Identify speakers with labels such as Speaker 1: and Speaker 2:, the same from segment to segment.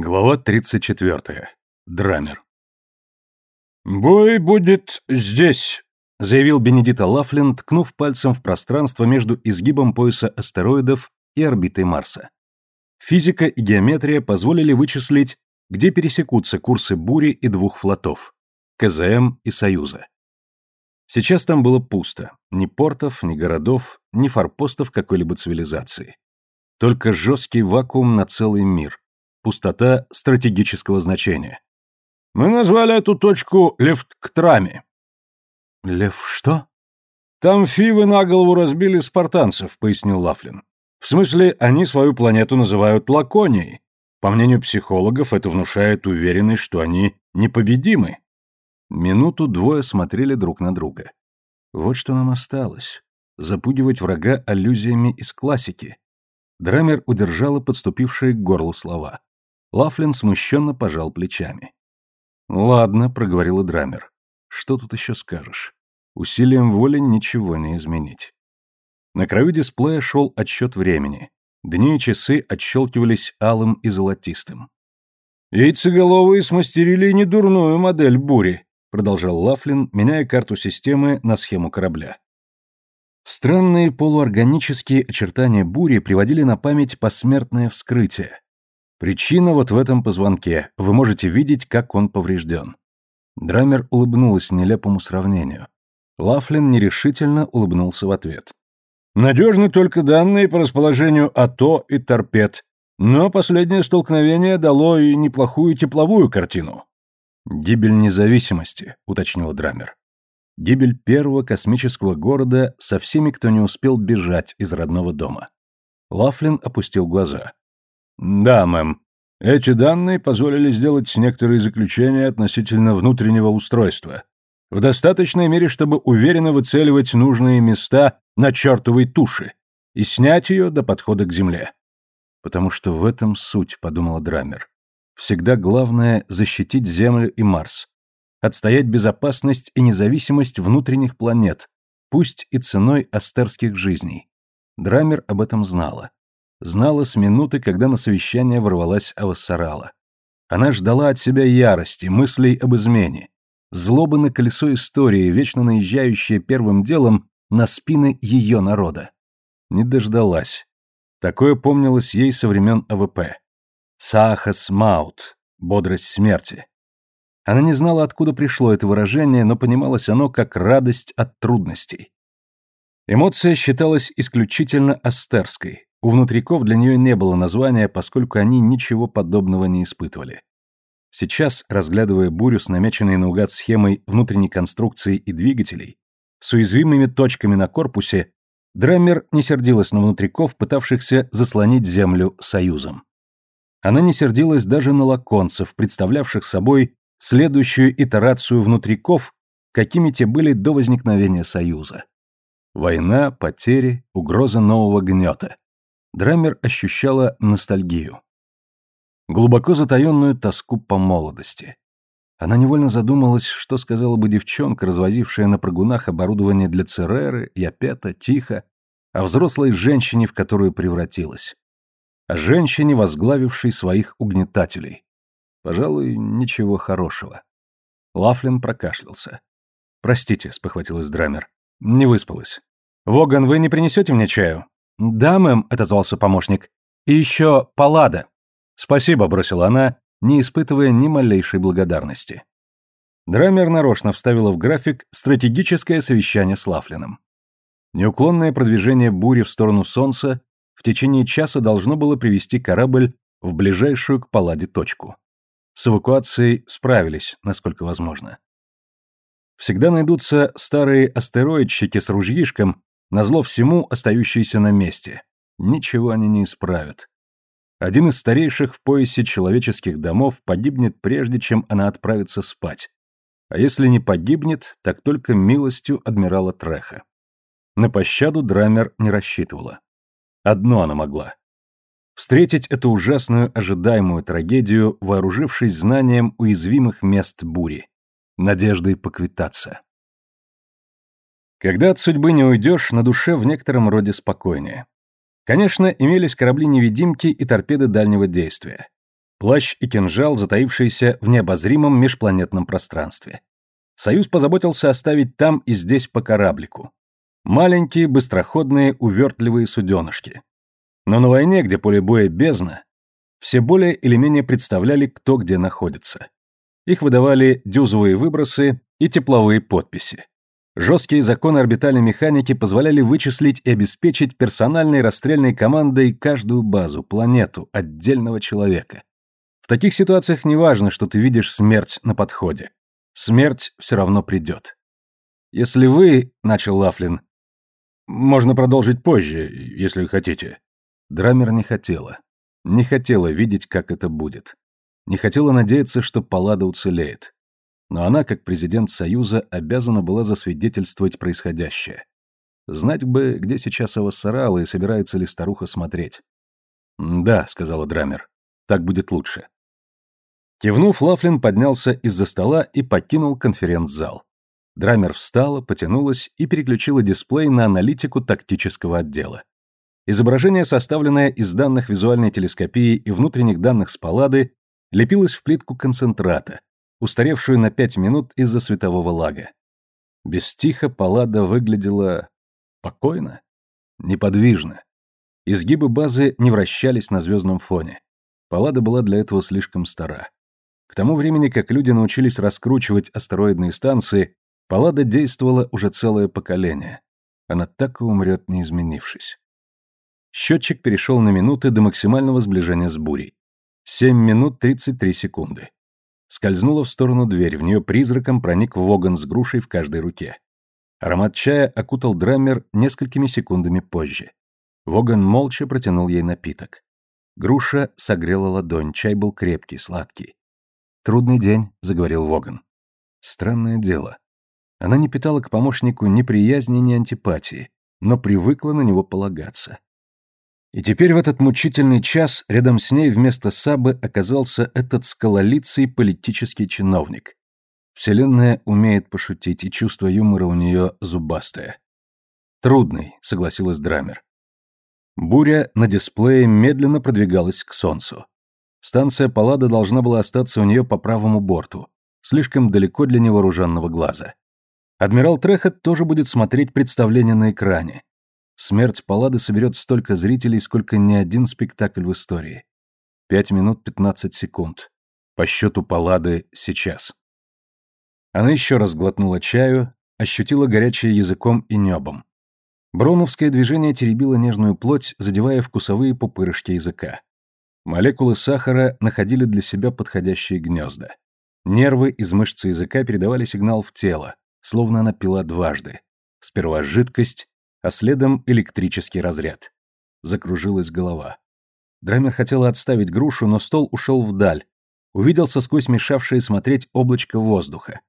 Speaker 1: Глава 34. Драмер.
Speaker 2: «Бой будет здесь», —
Speaker 1: заявил Бенедита Лафлин, ткнув пальцем в пространство между изгибом пояса астероидов и орбитой Марса. Физика и геометрия позволили вычислить, где пересекутся курсы бури и двух флотов — КЗМ и Союза. Сейчас там было пусто. Ни портов, ни городов, ни форпостов какой-либо цивилизации. Только жесткий вакуум на целый мир. Пустота стратегического значения.
Speaker 2: Мы назвали эту точку Левтктрами.
Speaker 1: Лев что?
Speaker 2: Там фивы на голову разбили спартанцев, пояснил Лафлин. В смысле, они свою планету называют Лаконией. По мнению психологов, это внушает уверенность, что они непобедимы.
Speaker 1: Минуту двое смотрели друг на друга. Вот что нам осталось. Запугивать врага аллюзиями из классики. Драмер удержала подступившие к горлу слова. Лафлин смущенно пожал плечами. «Ладно», — проговорила Драмер. «Что тут еще скажешь? Усилием воли ничего не изменить». На краю дисплея шел отсчет времени. Дни и часы отщелкивались алым и золотистым.
Speaker 2: «Яйцеголовые смастерили недурную модель бури», — продолжал Лафлин, меняя карту системы на схему корабля.
Speaker 1: Странные полуорганические очертания бури приводили на память посмертное вскрытие, Причина вот в этом позвонке. Вы можете видеть, как он поврежден. Драмер улыбнулась нелепому сравнению. Лафлин нерешительно улыбнулся в ответ.
Speaker 2: Надежны только данные по расположению АТО и торпед, но последнее столкновение дало и неплохую тепловую картину.
Speaker 1: «Гибель независимости», — уточнил Драмер. Гибель первого космического города со всеми, кто не успел бежать из родного дома. Лафлин опустил глаза.
Speaker 2: Да, мэм. Эти данные позволили сделать некоторые заключения относительно внутреннего устройства. В достаточной мере, чтобы уверенно выцеливать нужные места на чертовой туше и снять ее до подхода к Земле.
Speaker 1: Потому что в этом суть, подумала Драмер. Всегда главное защитить Землю и Марс. Отстоять безопасность и независимость внутренних планет, пусть и ценой астерских жизней. Драммер об этом знала знала с минуты, когда на совещание ворвалась Авассарала. Она ждала от себя ярости, мыслей об измене, злобы на колесо истории, вечно наезжающее первым делом на спины ее народа. Не дождалась. Такое помнилось ей со времен АВП. Сахас Маут, бодрость смерти. Она не знала, откуда пришло это выражение, но понималось оно как радость от трудностей. Эмоция считалась исключительно астерской, у внутриков для нее не было названия, поскольку они ничего подобного не испытывали. Сейчас, разглядывая бурю с намеченной наугад схемой внутренней конструкции и двигателей, с уязвимыми точками на корпусе, Драммер не сердилась на внутриков, пытавшихся заслонить Землю союзом. Она не сердилась даже на лаконцев, представлявших собой следующую итерацию внутриков, какими те были до возникновения союза. Война, потери, угроза нового гнета. Драмер ощущала ностальгию. Глубоко затаенную тоску по молодости. Она невольно задумалась, что сказала бы девчонка, развозившая на прогунах оборудование для Цереры, Япета, Тихо, о взрослой женщине, в которую превратилась. О женщине, возглавившей своих угнетателей. Пожалуй, ничего хорошего. Лафлин прокашлялся. «Простите», — спохватилась Драмер. «Не выспалась. Воган, вы не принесете мне чаю?» «Да, мэм», — отозвался помощник. «И еще палада». «Спасибо», — бросила она, не испытывая ни малейшей благодарности. Драмер нарочно вставила в график стратегическое совещание с Лафлином. Неуклонное продвижение бури в сторону Солнца в течение часа должно было привести корабль в ближайшую к палладе точку. С эвакуацией справились, насколько возможно. Всегда найдутся старые астероидщики с ружьишком, Назло всему, остающиеся на месте. Ничего они не исправят. Один из старейших в поясе человеческих домов погибнет прежде, чем она отправится спать. А если не погибнет, так только милостью адмирала Треха. На пощаду Драмер не рассчитывала. Одно она могла. Встретить эту ужасную ожидаемую трагедию, вооружившись знанием уязвимых мест бури. Надеждой поквитаться. Когда от судьбы не уйдешь, на душе в некотором роде спокойнее. Конечно, имелись корабли-невидимки и торпеды дальнего действия. Плащ и кинжал, затаившиеся в необозримом межпланетном пространстве. Союз позаботился оставить там и здесь по кораблику. Маленькие, быстроходные, увертливые суденышки. Но на войне, где поле боя бездна, все более или менее представляли, кто где находится. Их выдавали дюзовые выбросы и тепловые подписи. Жесткие законы орбитальной механики позволяли вычислить и обеспечить персональной расстрельной командой каждую базу, планету, отдельного человека. В таких ситуациях не важно, что ты видишь смерть на подходе. Смерть все равно придет. Если вы, — начал Лафлин, — можно продолжить позже, если хотите. Драмер не хотела. Не хотела видеть, как это будет. Не хотела надеяться, что Паллада уцелеет. Но она, как президент Союза, обязана была засвидетельствовать происходящее. Знать бы, где сейчас Авассарала и собирается ли старуха смотреть. «Да», — сказала Драмер, — «так будет лучше». Кивнув, Лафлин поднялся из-за стола и покинул конференц-зал. Драмер встала, потянулась и переключила дисплей на аналитику тактического отдела. Изображение, составленное из данных визуальной телескопии и внутренних данных с палады, лепилось в плитку концентрата, устаревшую на пять минут из-за светового лага. Без тихо палада выглядела... покойно? Неподвижно. Изгибы базы не вращались на звездном фоне. Палада была для этого слишком стара. К тому времени, как люди научились раскручивать астероидные станции, Паллада действовала уже целое поколение. Она так и умрет, не изменившись. Счетчик перешел на минуты до максимального сближения с бурей. 7 минут 33 секунды. Скользнула в сторону дверь, в нее призраком проник Воган с грушей в каждой руке. Аромат чая окутал Драммер несколькими секундами позже. Воган молча протянул ей напиток. Груша согрела ладонь, чай был крепкий, сладкий. «Трудный день», — заговорил Воган. Странное дело. Она не питала к помощнику ни приязни, ни антипатии, но привыкла на него полагаться. И теперь в этот мучительный час рядом с ней вместо Сабы оказался этот скалолицый политический чиновник. Вселенная умеет пошутить, и чувство юмора у нее зубастое. «Трудный», — согласилась Драмер. Буря на дисплее медленно продвигалась к Солнцу. Станция Паллада должна была остаться у нее по правому борту, слишком далеко для невооруженного глаза. Адмирал Трехет тоже будет смотреть представление на экране. Смерть Паллады соберет столько зрителей, сколько ни один спектакль в истории. Пять минут пятнадцать секунд. По счету Паллады сейчас. Она еще раз глотнула чаю, ощутила горячее языком и небом. Броновское движение теребило нежную плоть, задевая вкусовые пупырышки языка. Молекулы сахара находили для себя подходящие гнезда. Нервы из мышц языка передавали сигнал в тело, словно она пила дважды. Сперва жидкость, а следом электрический разряд. Закружилась голова. Драмер хотела отставить грушу, но стол ушел вдаль. Увиделся сквозь мешавшее смотреть облачко воздуха.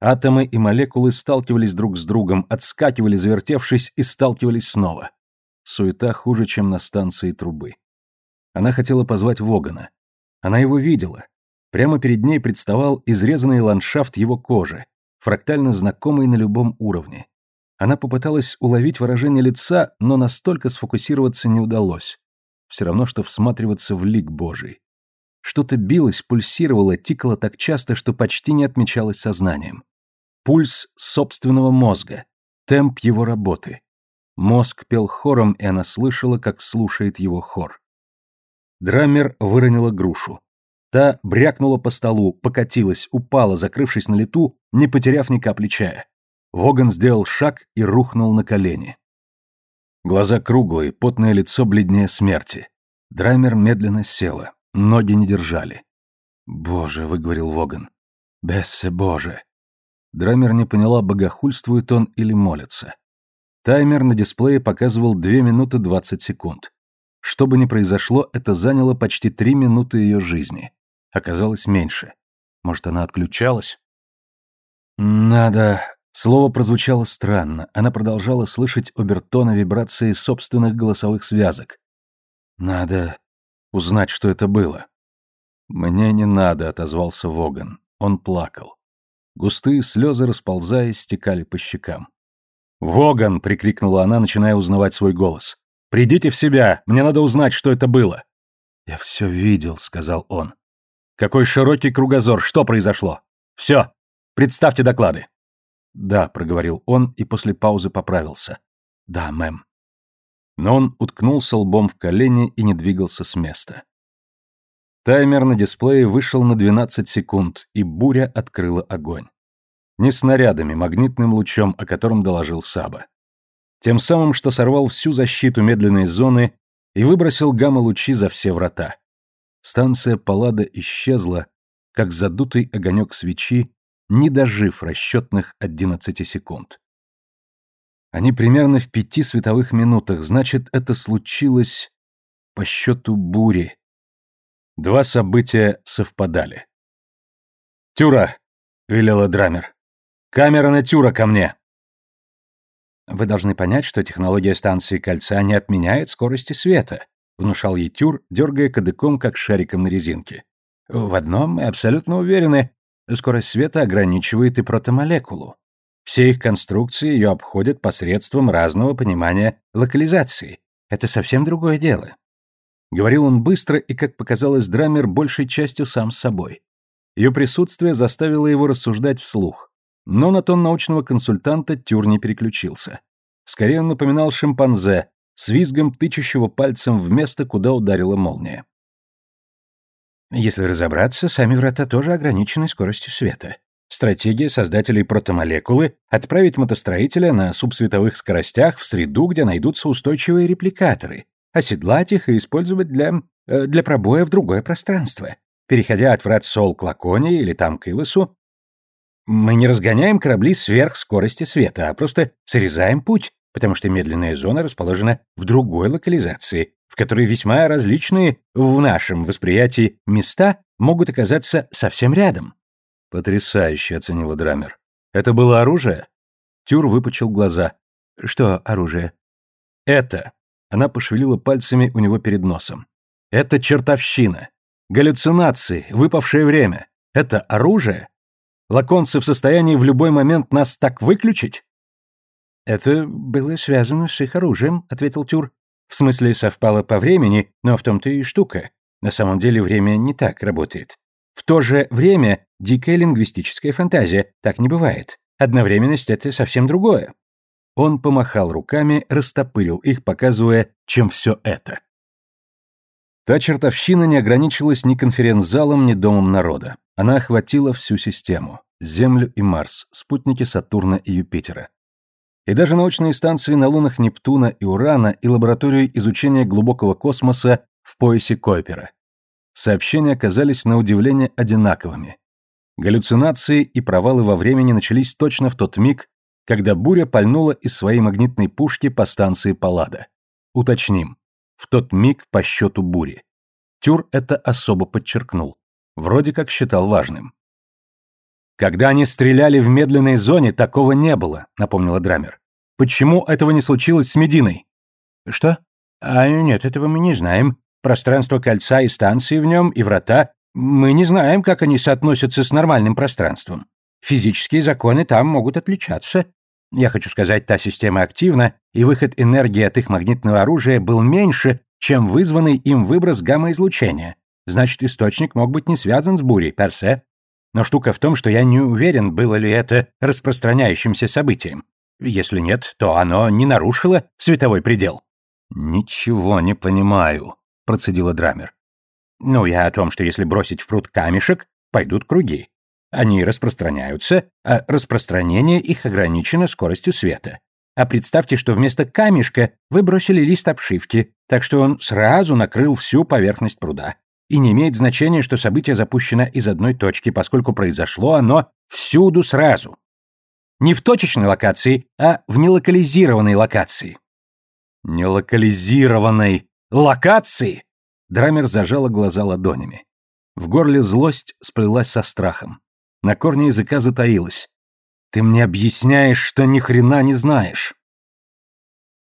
Speaker 1: Атомы и молекулы сталкивались друг с другом, отскакивали, завертевшись, и сталкивались снова. Суета хуже, чем на станции трубы. Она хотела позвать Вогана. Она его видела. Прямо перед ней представал изрезанный ландшафт его кожи, фрактально знакомый на любом уровне. Она попыталась уловить выражение лица, но настолько сфокусироваться не удалось. Все равно, что всматриваться в лик Божий. Что-то билось, пульсировало, тикало так часто, что почти не отмечалось сознанием. Пульс собственного мозга, темп его работы. Мозг пел хором, и она слышала, как слушает его хор. Драмер выронила грушу. Та брякнула по столу, покатилась, упала, закрывшись на лету, не потеряв ни капли чая. Воган сделал шаг и рухнул на колени. Глаза круглые, потное лицо бледнее смерти. Драмер медленно села, ноги не держали. «Боже», — выговорил Воган. «Бессе Боже». Драмер не поняла, богохульствует он или молится. Таймер на дисплее показывал 2 минуты 20 секунд. Что бы ни произошло, это заняло почти три минуты ее жизни. Оказалось меньше. Может, она отключалась? «Надо...» Слово прозвучало странно. Она продолжала слышать обертоны вибрации собственных голосовых связок. «Надо узнать, что это было». «Мне не надо», — отозвался Воган. Он плакал. Густые слезы, расползаясь, стекали по щекам. «Воган!» — прикрикнула она, начиная узнавать свой голос. Придите в себя, мне надо узнать, что это было». «Я все видел», — сказал он. Какой широкий кругозор, что произошло? Все, представьте доклады. Да, проговорил он и после паузы поправился. Да, мэм. Но он уткнулся лбом в колени и не двигался с места. Таймер на дисплее вышел на 12 секунд, и буря открыла огонь. Не снарядами, магнитным лучом, о котором доложил Саба. Тем самым, что сорвал всю защиту медленной зоны и выбросил гамма-лучи за все врата. Станция Паллада исчезла, как задутый огонек свечи, не дожив расчетных одиннадцати секунд. Они примерно в пяти световых минутах, значит, это случилось по счету бури. Два события совпадали. «Тюра!» — велела Драмер. «Камера на Тюра ко мне!» «Вы должны понять, что технология станции кольца не отменяет скорости света», — внушал ей Тюр, дергая кадыком, как шариком на резинке. «В одном мы абсолютно уверены. Скорость света ограничивает и протомолекулу. Все их конструкции ее обходят посредством разного понимания локализации. Это совсем другое дело». Говорил он быстро и, как показалось Драмер, большей частью сам с собой. Ее присутствие заставило его рассуждать вслух. Но на тон научного консультанта Тюр не переключился. Скорее он напоминал шимпанзе, с визгом тычущего пальцем в место, куда ударила молния. Если разобраться, сами врата тоже ограничены скоростью света. Стратегия создателей протомолекулы — отправить мотостроителя на субсветовых скоростях в среду, где найдутся устойчивые репликаторы, оседлать их и использовать для... Э, для пробоя в другое пространство. Переходя от врат Сол к Лаконии или там к Илосу, мы не разгоняем корабли сверх скорости света, а просто срезаем путь, потому что медленная зона расположена в другой локализации, в которой весьма различные в нашем восприятии места могут оказаться совсем рядом. Потрясающе, оценила Драмер. Это было оружие? Тюр выпучил глаза. Что оружие? Это. Она пошевелила пальцами у него перед носом. Это чертовщина. Галлюцинации, выпавшее время. Это оружие? Лаконцы в состоянии в любой момент нас так выключить? «Это было связано с их оружием», — ответил Тюр. «В смысле, совпало по времени, но в том-то и штука. На самом деле время не так работает. В то же время дикая лингвистическая фантазия, так не бывает. Одновременность — это совсем другое». Он помахал руками, растопырил их, показывая, чем все это. Та чертовщина не ограничилась ни конференц-залом, ни домом народа. Она охватила всю систему — Землю и Марс, спутники Сатурна и Юпитера и даже научные станции на лунах Нептуна и Урана и лабораторию изучения глубокого космоса в поясе Койпера. Сообщения оказались на удивление одинаковыми. Галлюцинации и провалы во времени начались точно в тот миг, когда буря пальнула из своей магнитной пушки по станции Паллада. Уточним. В тот миг по счету бури. Тюр это особо подчеркнул. Вроде как считал важным. Когда они стреляли в медленной зоне, такого не было, напомнила Драмер. Почему этого не случилось с Мединой? Что? А нет, этого мы не знаем. Пространство кольца и станции в нем, и врата. Мы не знаем, как они соотносятся с нормальным пространством. Физические законы там могут отличаться. Я хочу сказать, та система активна, и выход энергии от их магнитного оружия был меньше, чем вызванный им выброс гамма-излучения. Значит, источник мог быть не связан с бурей, персе. Но штука в том, что я не уверен, было ли это распространяющимся событием. Если нет, то оно не нарушило световой предел. «Ничего не понимаю», — процедила Драмер. «Ну, я о том, что если бросить в пруд камешек, пойдут круги. Они распространяются, а распространение их ограничено скоростью света. А представьте, что вместо камешка вы бросили лист обшивки, так что он сразу накрыл всю поверхность пруда. И не имеет значения, что событие запущено из одной точки, поскольку произошло оно всюду сразу. Не в точечной локации, а в нелокализированной локации. Нелокализированной локации? Драмер зажала глаза ладонями. В горле злость сплелась со страхом. На корне языка затаилась. Ты мне объясняешь, что ни хрена не знаешь.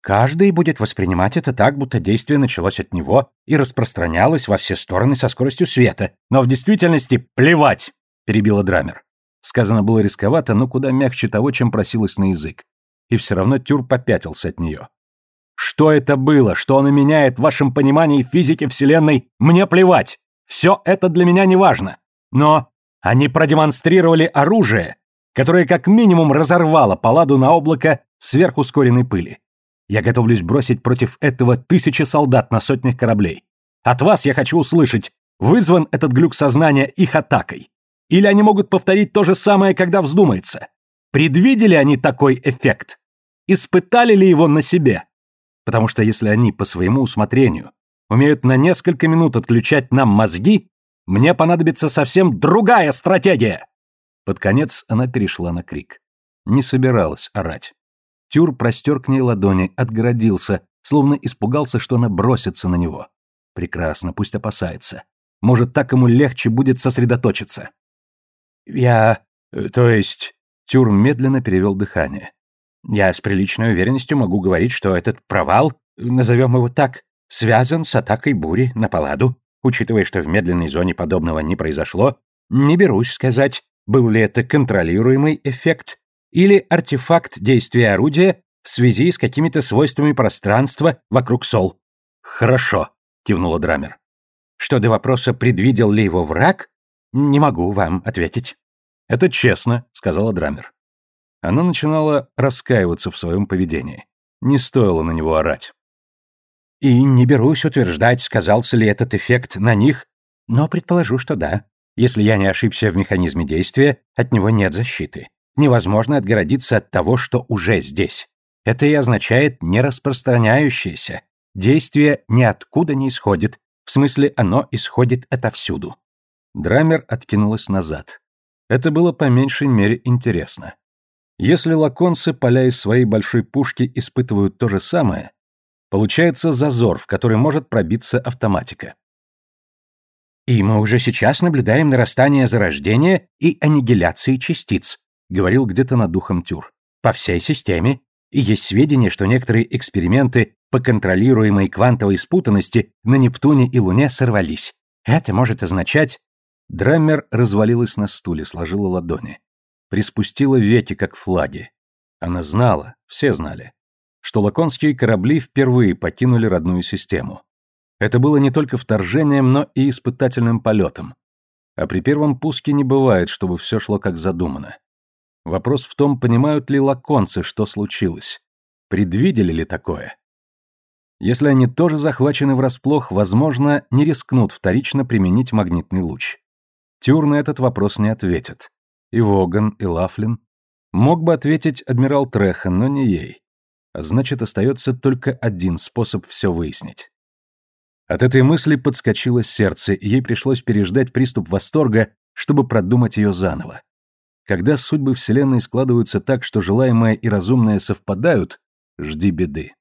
Speaker 1: Каждый будет воспринимать это так, будто действие началось от него и распространялось во все стороны со скоростью света. Но в действительности плевать, перебила Драмер. Сказано было рисковато, но куда мягче того, чем просилось на язык. И все равно Тюр попятился от нее. Что это было? Что оно меняет в вашем понимании физики Вселенной? Мне плевать! Все это для меня не важно. Но они продемонстрировали оружие, которое как минимум разорвало паладу на облако сверхускоренной пыли. Я готовлюсь бросить против этого тысячи солдат на сотнях кораблей. От вас я хочу услышать, вызван этот глюк сознания их атакой. Или они могут повторить то же самое, когда вздумается. Предвидели они такой эффект? Испытали ли его на себе? Потому что если они по своему усмотрению умеют на несколько минут отключать нам мозги, мне понадобится совсем другая стратегия. Под конец она перешла на крик. Не собиралась орать. Тюр простер к ней ладони, отгородился, словно испугался, что она бросится на него. Прекрасно, пусть опасается. Может, так ему легче будет сосредоточиться. «Я... Э, то есть...» Тюр медленно перевел дыхание. «Я с приличной уверенностью могу говорить, что этот провал, назовем его так, связан с атакой бури на Паладу. Учитывая, что в медленной зоне подобного не произошло, не берусь сказать, был ли это контролируемый эффект или артефакт действия орудия в связи с какими-то свойствами пространства вокруг Сол. «Хорошо», — кивнула Драмер. «Что до вопроса, предвидел ли его враг, не могу вам ответить». «Это честно», — сказала Драмер. Она начинала раскаиваться в своем поведении. Не стоило на него орать. «И не берусь утверждать, сказался ли этот эффект на них, но предположу, что да. Если я не ошибся в механизме действия, от него нет защиты невозможно отгородиться от того, что уже здесь. Это и означает нераспространяющееся. Действие ниоткуда не исходит, в смысле оно исходит отовсюду. Драмер откинулась назад. Это было по меньшей мере интересно. Если лаконцы, поля из своей большой пушки, испытывают то же самое, получается зазор, в который может пробиться автоматика. И мы уже сейчас наблюдаем нарастание зарождения и аннигиляции частиц, говорил где-то над духом Тюр. По всей системе. И есть сведения, что некоторые эксперименты по контролируемой квантовой спутанности на Нептуне и Луне сорвались. Это может означать... Драммер развалилась на стуле, сложила ладони. Приспустила веки, как флаги. Она знала, все знали, что лаконские корабли впервые покинули родную систему. Это было не только вторжением, но и испытательным полетом. А при первом пуске не бывает, чтобы все шло как задумано. Вопрос в том, понимают ли лаконцы, что случилось. Предвидели ли такое? Если они тоже захвачены врасплох, возможно, не рискнут вторично применить магнитный луч. Тюр на этот вопрос не ответит. И Воган, и Лафлин. Мог бы ответить адмирал Треха, но не ей. А значит, остается только один способ все выяснить. От этой мысли подскочило сердце, и ей пришлось переждать приступ восторга, чтобы продумать ее заново. Когда судьбы Вселенной складываются так, что желаемое и разумное совпадают, жди беды.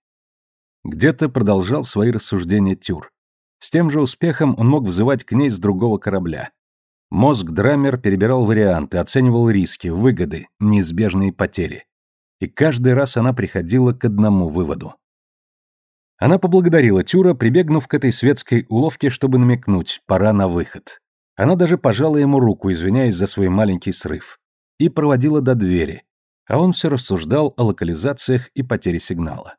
Speaker 1: Где-то продолжал свои рассуждения Тюр. С тем же успехом он мог взывать к ней с другого корабля. Мозг Драмер перебирал варианты, оценивал риски, выгоды, неизбежные потери. И каждый раз она приходила к одному выводу. Она поблагодарила Тюра, прибегнув к этой светской уловке, чтобы намекнуть, пора на выход. Она даже пожала ему руку, извиняясь за свой маленький срыв и проводила до двери, а он все рассуждал о локализациях и потере сигнала.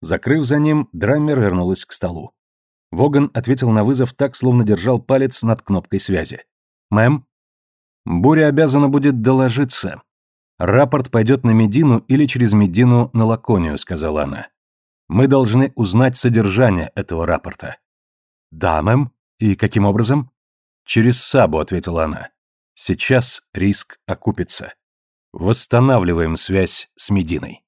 Speaker 1: Закрыв за ним, Драммер вернулась к столу. Воган ответил на вызов так, словно держал палец над кнопкой связи. «Мэм?» «Буря обязана будет доложиться. Рапорт пойдет на Медину или через Медину на Лаконию», — сказала она. «Мы должны узнать содержание этого рапорта». «Да, мэм. И каким образом?» «Через Сабу», — ответила она. Сейчас риск окупится. Восстанавливаем связь с Мединой.